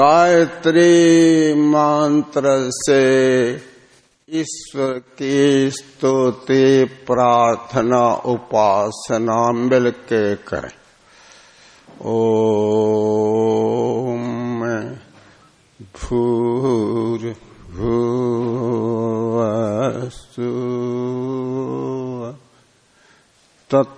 गायत्री मंत्र से ईश्वर की स्तुति प्रार्थना उपासना मिलके करें। ओम भूर भूवस्तु।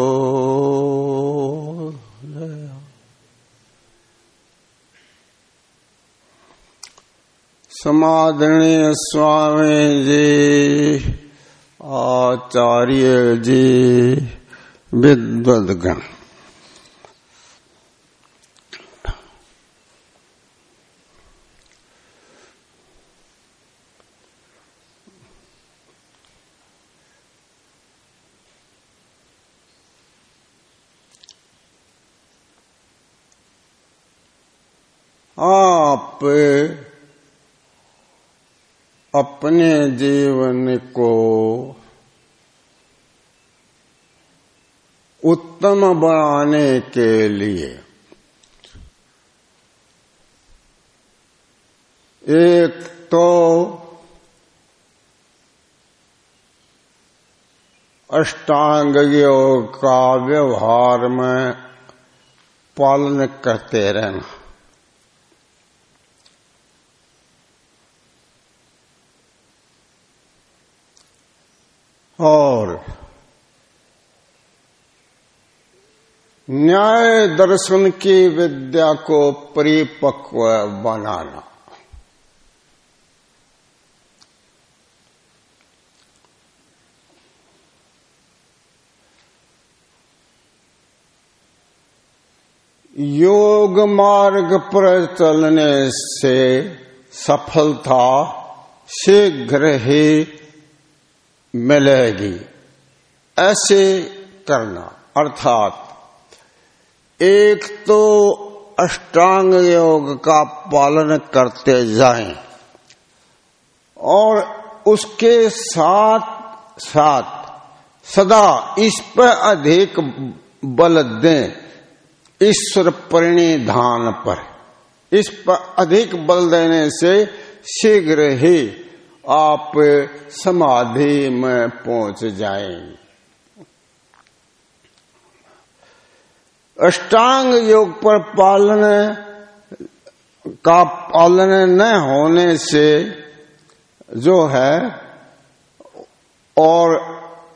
समादरणीय स्वामी जी आचार्य जी विद्वदगण। आप अपने जीवन को उत्तम बनाने के लिए एक तो अष्टांग योग का व्यवहार में पालन करते रहना। और न्याय दर्शन की विद्या को परिपक्व बनाना। योग मार्ग पर चलने से सफलता शीघ्र ही मिलेगी। ऐसे करना, अर्थात एक तो अष्टांग योग का पालन करते जाएँ और उसके साथ साथ सदा इस पर अधिक बल दें, ईश्वर परिणिधान पर। इस पर अधिक बल देने से शीघ्र ही आप समाधि में पहुँच जाएँगे अष्टांग योग पर पालन का पालन न होने से जो है, और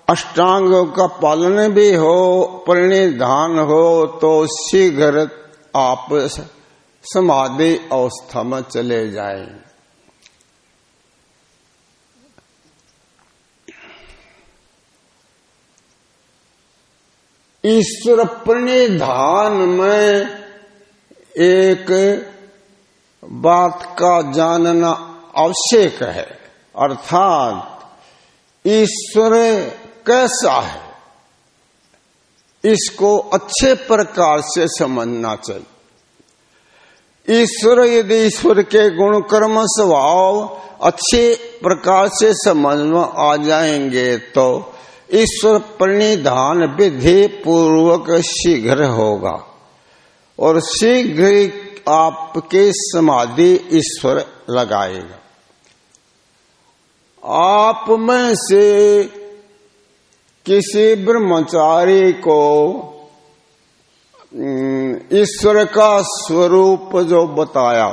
अष्टांग का पालन भी हो, परिणिधान हो तो शीघ्र आप समाधि अवस्था में चले जाएँगे ईश्वर प्रणिधान में एक बात का जानना आवश्यक है। अर्थात, ईश्वर कैसा है? इसको अच्छे प्रकार से समझना चाहिए। ईश्वर यदि ईश्वर के गुण कर्म स्वभाव अच्छे प्रकार से समझ में आ जाएँगे तो ईश्वर प्रणिधान विधि पूर्वक शीघ्र होगा। और शीघ्र आपके समाधि ईश्वर लगाएगा। आप में से किसी ब्रह्मचारी को ईश्वर का स्वरूप जो बताया,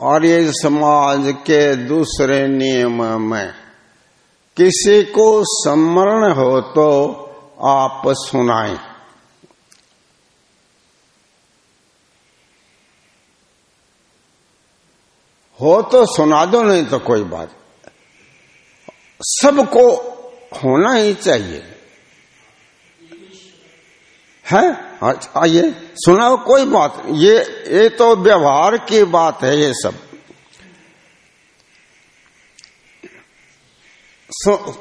और ये समाज के दूसरे नियम में किसी को स्मरण हो तो आप सुनाएँ। हो तो सुना दो, नहीं तो कोई बात। सबको होना ही चाहिए। है? आइए, सुनाओ, कोई बात। ये ये तो व्यवहार की बात है, ये सब।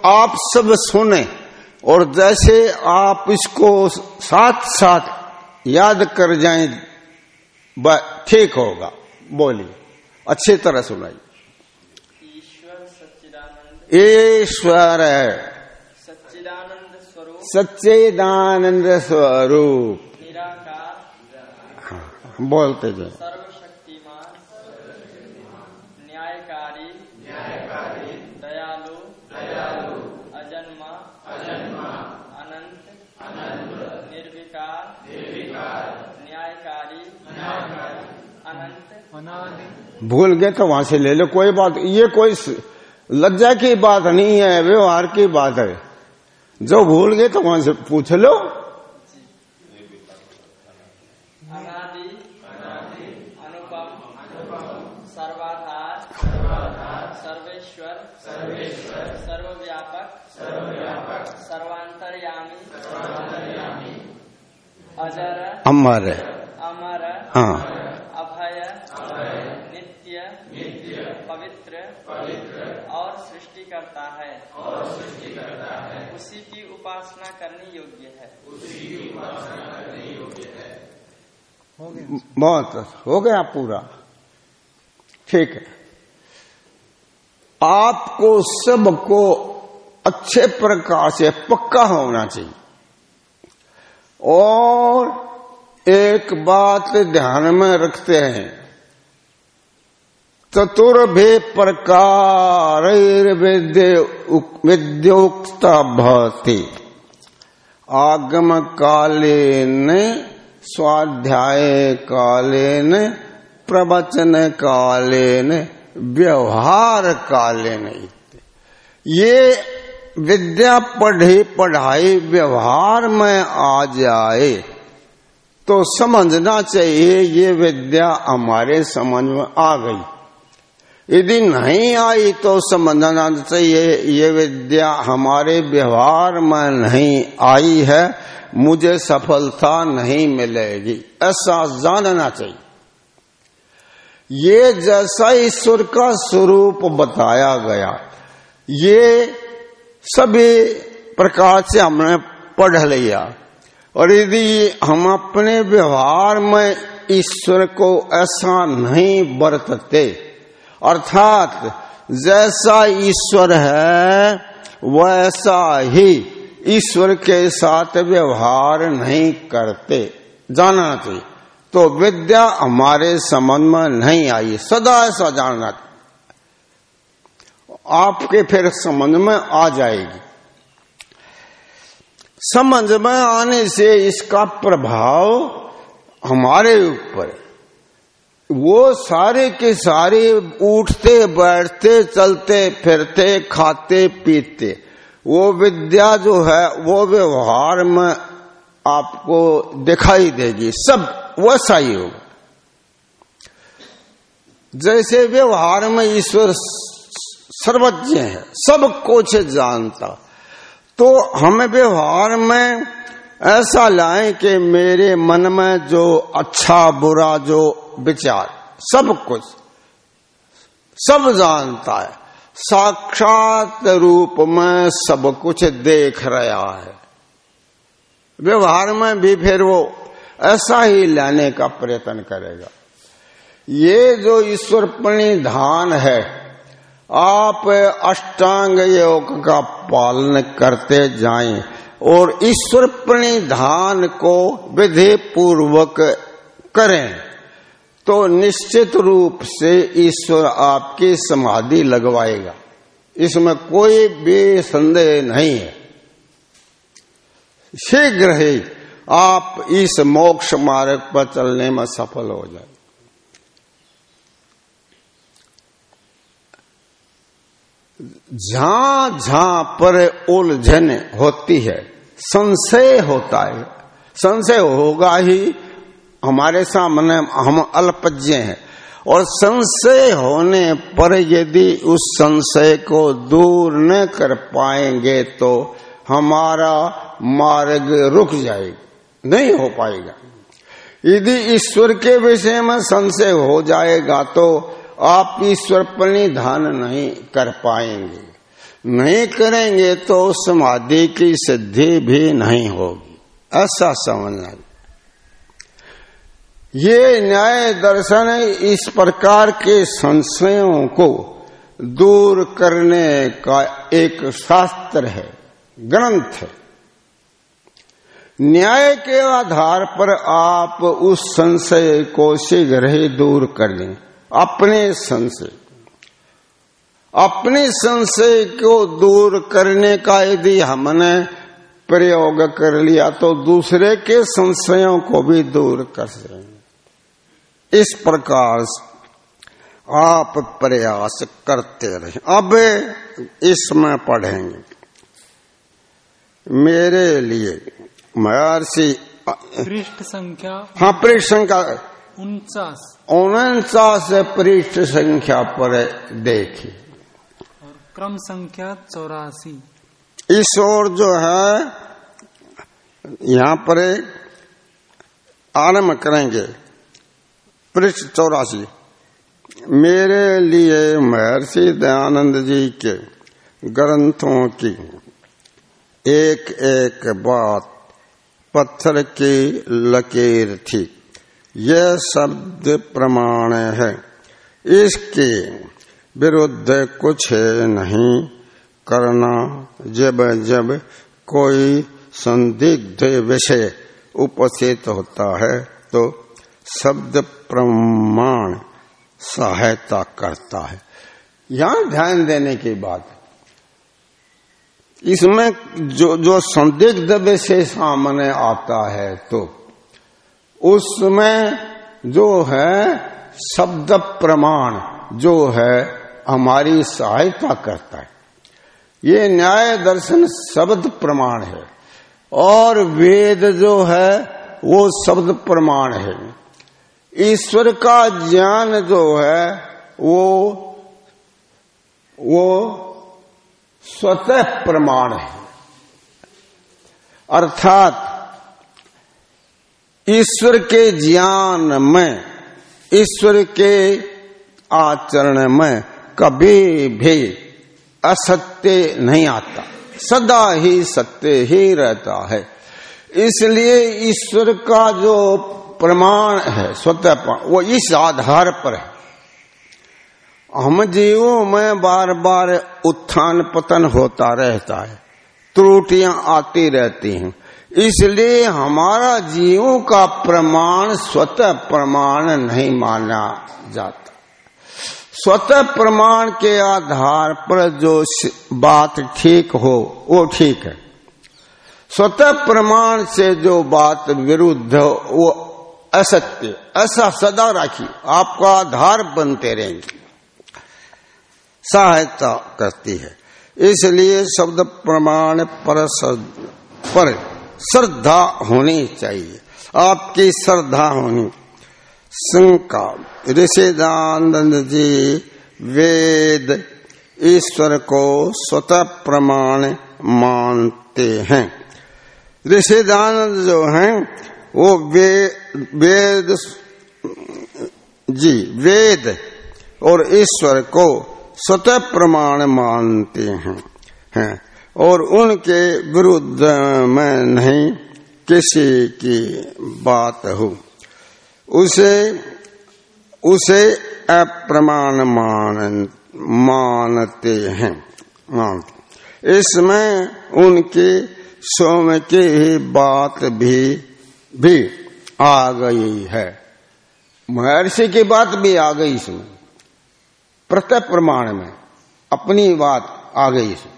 आप सब सुने और जैसे आप इसको साथ साथ याद कर जाएँ ठीक होगा। बोलिए। अच्छी तरह सुनाइए। ईश्वर है सच्चिदानंद स्वरूप। निराकार। बोलते जाए। भूल गए तो वहाँ से ले लो कोई बात ये कोई लज्जा की बात नहीं है व्यवहार की बात है। जो भूल गए तो वहाँ से पूछ लो। अमर अमर हाँ। पवित्र और सृष्टि करता है। और सृष्टि करता है उसी की उपासना करनी योग्य है। उसी की उपासना करनी योग्य है बहुत हो गया पूरा। ठीक है। आपको सबको अच्छे प्रकार से पक्का होना चाहिए। और एक बात ध्यान में रखते हैं। चतुर्भे प्रकार विद्योक्ता भवती। आगम कालेन स्वाध्याय कालेन प्रवचन कालेन व्यवहार कालेन ये विद्या पढ़ी, पढ़ाई, व्यवहार में आ जाए तो समझना चाहिए, ये विद्या हमारे समझ में आ गई। यदि नहीं आई तो समझना चाहिए ये विद्या हमारे व्यवहार में नहीं आई है, मुझे सफलता नहीं मिलेगी। ऐसा जानना चाहिए। ये जैसा ईश्वर का स्वरूप बताया गया, ये सभी प्रकार से हमने पढ़ लिया। और यदि हम अपने व्यवहार में ईश्वर को ऐसा नहीं बरतते अर्थात जैसा ईश्वर है, वैसा ही ईश्वर के साथ व्यवहार नहीं करते। जानना चाहिए तो विद्या हमारे संबंध में नहीं आई, सदा ऐसा जानना आपके फिर संबंध में आ जाएगी। समझ में आने से इसका प्रभाव हमारे ऊपर वो सारे के सारे उठते, बैठते, चलते, फिरते, खाते, पीते। वो विद्या जो है, वो व्यवहार में आपको दिखाई देगी। सब वैसा ही होगा। जैसे व्यवहार में ईश्वर सर्वज्ञ है, सब कुछ जानता। तो हमें व्यवहार में ऐसा लाए कि मेरे मन में जो अच्छा बुरा, जो विचार, सब कुछ, सब जानता है। साक्षात रूप में सब कुछ देख रहा है। व्यवहार में भी फिर वो ऐसा ही लाने का प्रयत्न करेगा। ये जो ईश्वर प्रणिधान है, आप अष्टांग योग का पालन करते जाएँ। और ईश्वर प्रणिधान को विधि पूर्वक करें तो निश्चित रूप से ईश्वर आपकी समाधि लगवाएगा। इसमें कोई भी संदेह नहीं है। शीघ्र ही आप इस मोक्ष मार्ग पर चलने में सफल हो जाए। जहाँ जहाँ पर उलझन होती है संशय होता है। संशय होगा ही हमारे सामने हम अल्पज्ञ हैं। और संशय होने पर यदि उस संशय को दूर न कर पाएँगे तो हमारा मार्ग रुक जाएगा, नहीं हो पाएगा। यदि ईश्वर के विषय में संशय हो जाएगा तो आप ईश्वर प्रणिधान नहीं कर पाएँगे। नहीं करेंगे तो समाधि की सिद्धि भी नहीं होगी। ऐसा समझना। ये न्याय दर्शन इस प्रकार के संशयों को दूर करने का एक शास्त्र है, ग्रंथ है। न्याय के आधार पर आप उस संशय को शीघ्र ही दूर कर लें अपने संशय। अपने संशय को दूर करने का यदि हमने प्रयोग कर लिया तो दूसरे के संशयों को भी दूर कर सकेंगे। इस प्रकार आप प्रयास करते रहे। अब इसमें पढ़ेंगे। मेरे लिए महर्षि पृष्ठ संख्या हाँ पृष्ठ संख्या। उनचास। उनचास पृष्ठ संख्या पर देखिए। क्रम संख्या चौरासी। इस ओर जो है, यहाँ पर आरंभ करेंगे। पृष्ठ चौरासी। मेरे लिए महर्षि दयानंद जी के ग्रंथों की एक एक बात पत्थर की लकीर थी। यह शब्द प्रमाण है। इसके विरुद्ध कुछ नहीं करना। जब जब कोई संदिग्ध विषय उपस्थित होता है तो शब्द प्रमाण सहायता करता है। यहाँ ध्यान देने की बात इसमें जो जो संदिग्ध विषय सामने आता है तो उसमें जो है शब्द प्रमाण, जो है हमारी सहायता करता है। ये न्याय दर्शन शब्द प्रमाण है। और वेद जो है, वो शब्द प्रमाण है। ईश्वर का ज्ञान जो है, वो वो स्वतः प्रमाण है। अर्थात, ईश्वर के ज्ञान में, ईश्वर के आचरण में कभी भी असत्य नहीं आता। सदा ही सत्य ही रहता है। इसलिए ईश्वर का जो प्रमाण है, स्वतः वो इस आधार पर है। हम जीवों में बार बार उत्थान पतन होता रहता है। त्रुटियाँ आती रहती हैं। इसलिए हमारा जीवों का प्रमाण, स्वतः प्रमाण नहीं माना जाता। स्वतः प्रमाण के आधार पर जो बात ठीक हो, वो ठीक है। स्वतः प्रमाण से जो बात विरुद्ध हो, वो असत्य, ऐसा सदा राखी। आपका आधार बनते रहेंगे। सहायता करती है। इसलिए शब्द प्रमाण पर पर श्रद्धा होनी चाहिए। आपकी श्रद्धा होनी शंका ऋषिदानंद जी वेद ईश्वर को स्वतः प्रमाण मानते हैं। ऋषिदानंद जो हैं वो वे, वेद जी वेद और ईश्वर को स्वतः प्रमाण मानते हैं हैं। और उनके विरुद्ध में नहीं किसी की बात हो। उसे उसे अप्रमाण मान मानते हैं। मानते इसमें उनकी सोम की ही बात भी भी आ गई है। महर्षि की बात भी आ गई इसमें। प्रत्यय प्रमाण में अपनी बात आ गई इसमें।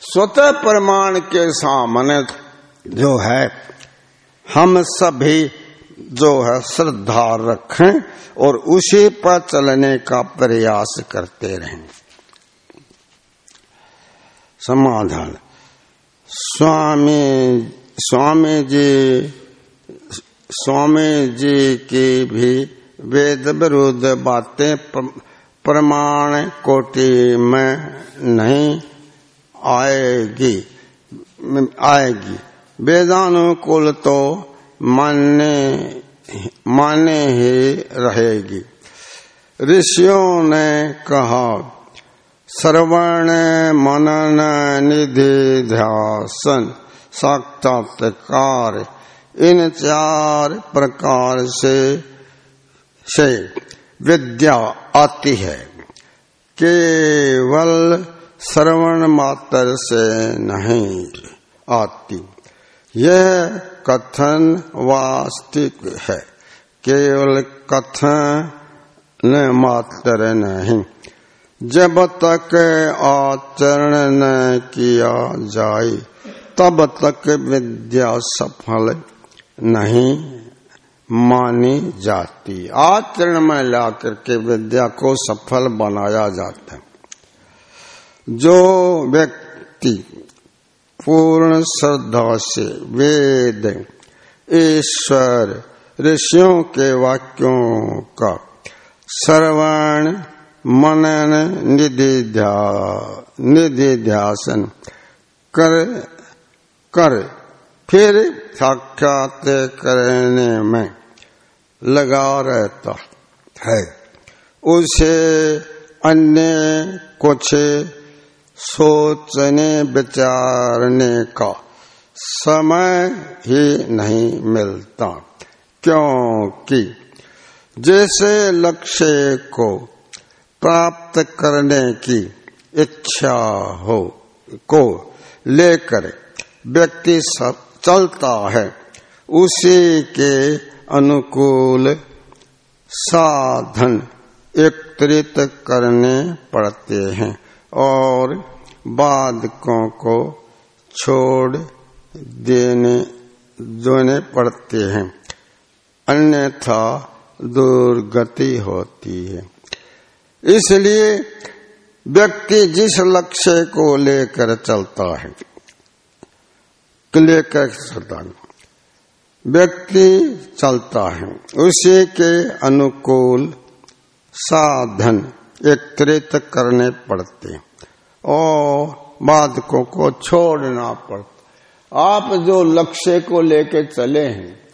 स्वतः प्रमाण के सामने जो है हम सभी जो है श्रद्धा रखें और उसी पर चलने का प्रयास करते रहें। समाधान। स्वामी स्वामी जी स्वामी जी की भी वेद विरुद्ध बातें प्रमाण कोटि में नहीं आएगी आएगी। वेदानुकूल तो मानने, माने ही रहेगी। ऋषियों ने कहा श्रवण मनन निधि ध्यासन, साक्षात्कार, इन चार प्रकार से से विद्या आती है। केवल श्रवण मात्र से नहीं आती। यह कथन वास्तविक है। केवल कथन मात्र नहीं, जब तक आचरण न किया जाए, तब तक विद्या सफल नहीं मानी जाती। आचरण में ला करके विद्या को सफल बनाया जाता है। जो व्यक्ति पूर्ण श्रद्धा से वेद ईश्वर ऋषियों के वाक्यों का श्रवण मनन निधि ध्यासन कर कर। फिर साक्षात करने में लगा रहता है। उसे अन्य कुछ सोचने विचारने का समय ही नहीं मिलता। क्योंकि जैसे लक्ष्य को प्राप्त करने की इच्छा हो, को लेकर व्यक्ति चलता है, उसी के अनुकूल साधन एकत्रित करने पड़ते हैं और बाधकों को छोड़ देने देने पड़ते हैं। अन्यथा दुर्गति होती है। इसलिए व्यक्ति जिस लक्ष्य को लेकर चलता है, लेकर चलता है, व्यक्ति चलता है, उसी के अनुकूल साधन एकत्रित करने पड़ते बाधकों को छोड़ना पड़ता। आप जो लक्ष्य को लेके चले हैं,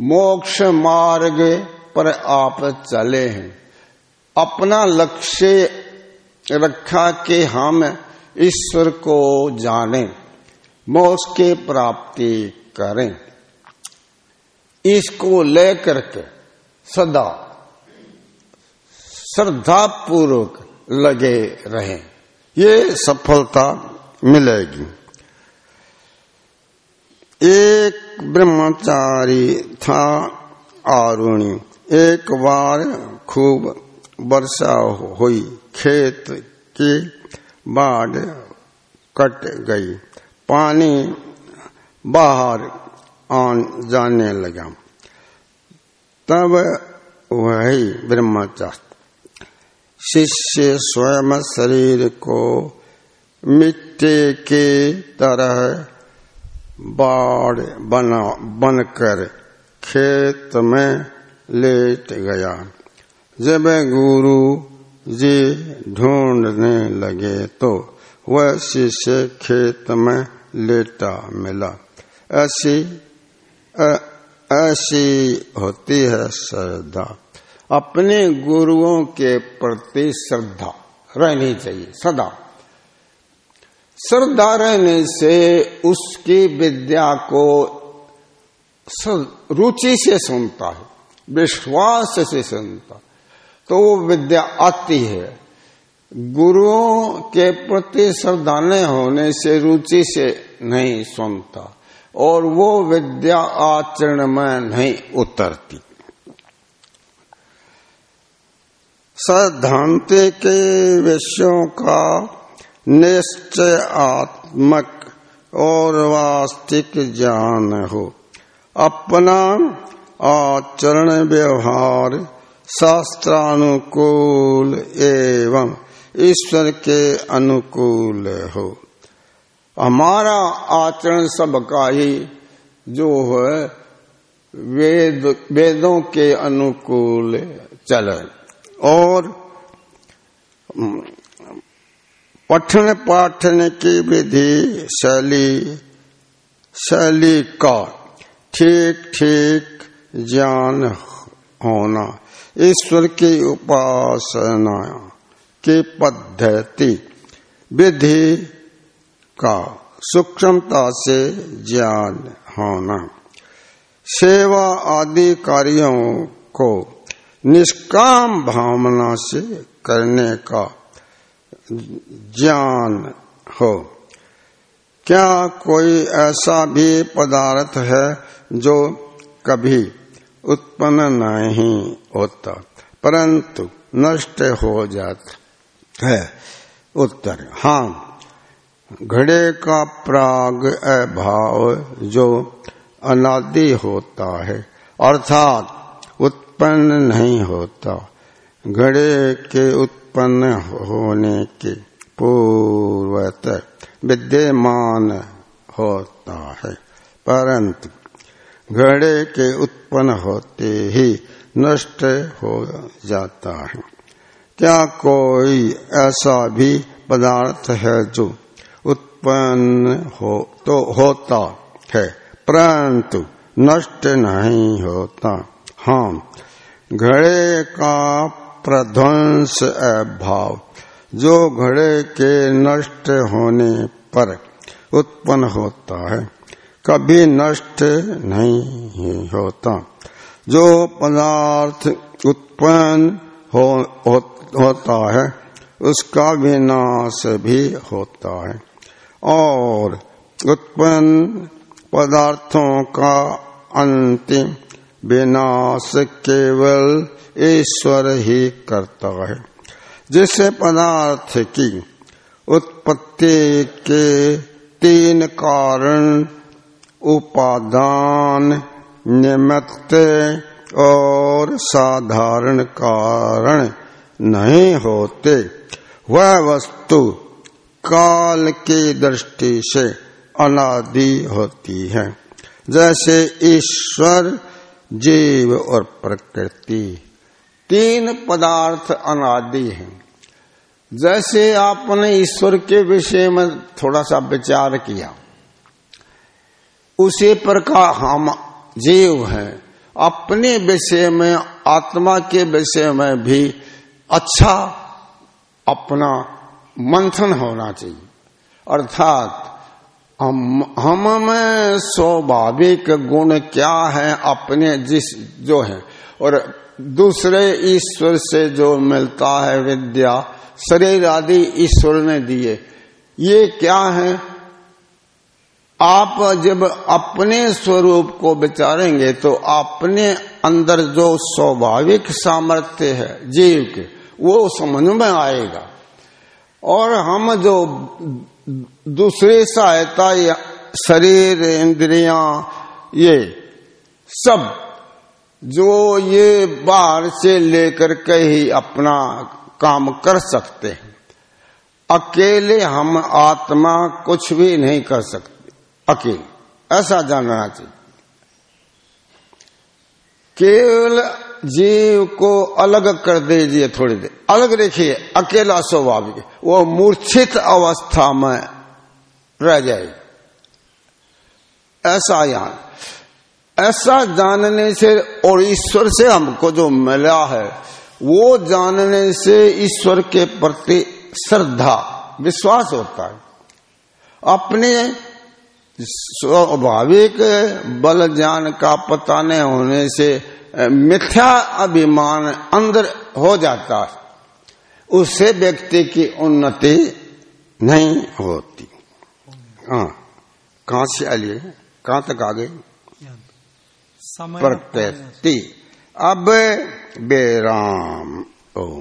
मोक्ष मार्ग पर आप चले हैं। अपना लक्ष्य रखा कि हम ईश्वर को जाने, मोक्ष की प्राप्ति करें। इसको लेकर के सदा श्रद्धा पूर्वक लगे रहें। ये सफलता मिलेगी। एक ब्रह्मचारी था आरुणी। एक बार खूब वर्षा हुई। खेत की बाढ़ कट गई। पानी बाहर आन जाने लगा। तब वही ब्रह्मचारी शिष्य स्वयं शरीर को मिट्टी की तरह बाढ़ बना, बनकर खेत में लेट गया। जब गुरु जी ढूँढने लगे तो वह शिष्य खेत में लेटा मिला। ऐसी ऐसी होती है श्रद्धा। अपने गुरुओं के प्रति श्रद्धा रहनी चाहिए, सदा। श्रद्धा रहने से उसकी विद्या को रुचि से सुनता है, विश्वास से सुनता तो वो विद्या आती है। गुरुओं के प्रति श्रद्धा न होने से रुचि से नहीं सुनता और वो विद्या आचरण में नहीं उतरती। सैद्धांतिक के विषयों का निश्चय आत्मक और वास्तविक ज्ञान हो। अपना आचरण व्यवहार शास्त्रानुकूल एवं ईश्वर के अनुकूल हो। हमारा आचरण सबका ही जो है, वेद, वेदों के अनुकूल चले और पठन पाठन की विधि शैली शैली का ठीक ठीक ज्ञान होना, ईश्वर की उपासना की पद्धति, विधि का सूक्ष्मता से ज्ञान होना। सेवा आदि कार्यों को निष्काम भावना से करने का ज्ञान हो। क्या कोई ऐसा भी पदार्थ है जो कभी उत्पन्न नहीं होता, परंतु नष्ट हो जाता है? उत्तर हाँ। घड़े का प्राग अभाव जो अनादि होता है, अर्थात उत्पन्न नहीं होता। घड़े के उत्पन्न होने के पूर्वत विद्यमान होता है। परंतु घड़े के उत्पन्न होते ही नष्ट हो जाता है। क्या कोई ऐसा भी पदार्थ है जो उत्पन्न हो तो होता है? परंतु नष्ट नहीं होता। हाँ घड़े का प्रध्वंस अभाव जो घड़े के नष्ट होने पर उत्पन्न होता है कभी नष्ट नहीं होता। जो पदार्थ उत्पन्न हो, हो, होता है उसका विनाश भी होता है। और उत्पन्न पदार्थों का अंतिम विनाश केवल ईश्वर ही करता है। जिससे पदार्थ की उत्पत्ति के तीन कारण, उपादान, निमित्त और साधारण कारण नहीं होते, वह वस्तु काल की दृष्टि से अनादि होती है। जैसे ईश्वर जीव और प्रकृति तीन पदार्थ अनादि हैं। जैसे आपने ईश्वर के विषय में थोड़ा सा विचार किया, उसी प्रकार हम जीव हैं। अपने विषय में, आत्मा के विषय में भी अच्छा अपना मंथन होना चाहिए। अर्थात हम में स्वाभाविक गुण क्या है अपने जिस, जो है? और दूसरे ईश्वर से जो मिलता है विद्या, शरीर आदि ईश्वर ने दिए, ये क्या है? आप जब अपने स्वरूप को विचारेंगे तो अपने अंदर जो स्वाभाविक सामर्थ्य है, जीव के, वो समझ में आएगा। और हम जो दूसरी सहायता शरीर, इंद्रियाँ, ये सब जो ये बाहर से लेकर के ही अपना काम कर सकते हैं। अकेले हम आत्मा कुछ भी नहीं कर सकते, अकेले। ऐसा जानना चाहिए। केवल जीव को अलग कर दीजिए थोड़ी देर। अलग देखिए, अकेला स्वाभाविक वो मूर्छित अवस्था में रह जाए। ऐसा यहाँ। ऐसा जानने से और ईश्वर से हमको जो मिला है, वो जानने से ईश्वर के प्रति श्रद्धा, विश्वास होता है। अपने स्वाभाविक बल ज्ञान का पता नहीं होने से मिथ्या अभिमान अंदर हो जाता है। उससे व्यक्ति की उन्नति नहीं होती। हाँ कहा से आलिए कहाँ तक आ गए? प्रकृति अब बेराम। ओ।